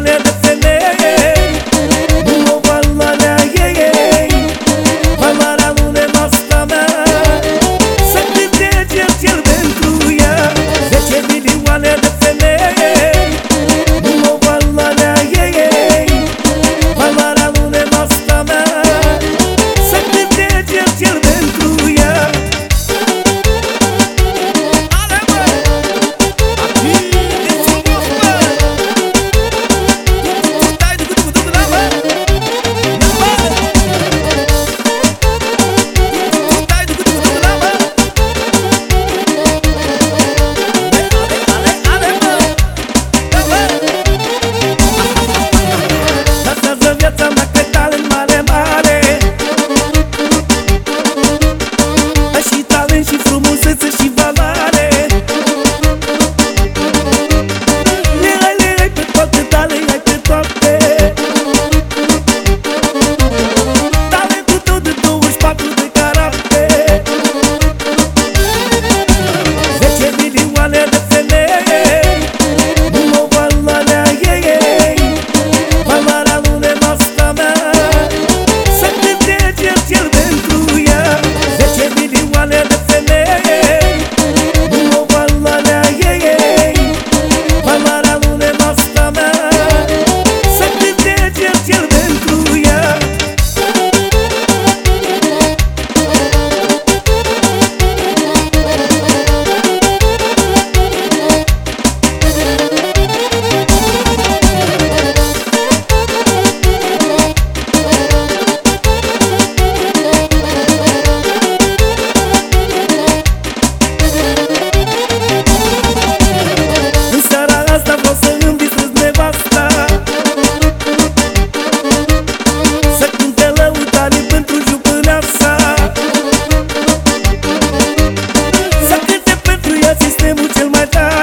vale till my time.